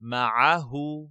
معه